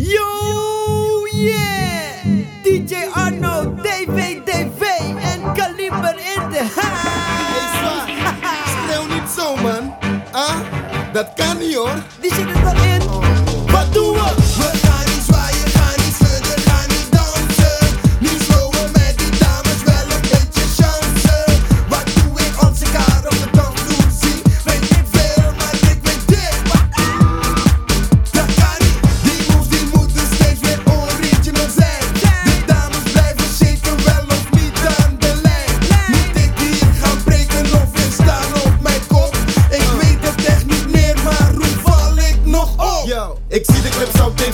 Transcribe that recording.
Yo, yeah! DJ Arno, DVDV en Kaliber in de haai! Streel niet zo, man. Ah, dat kan niet hoor. Die zit er dan in. Wat doen we? Excited clips clubs sans tes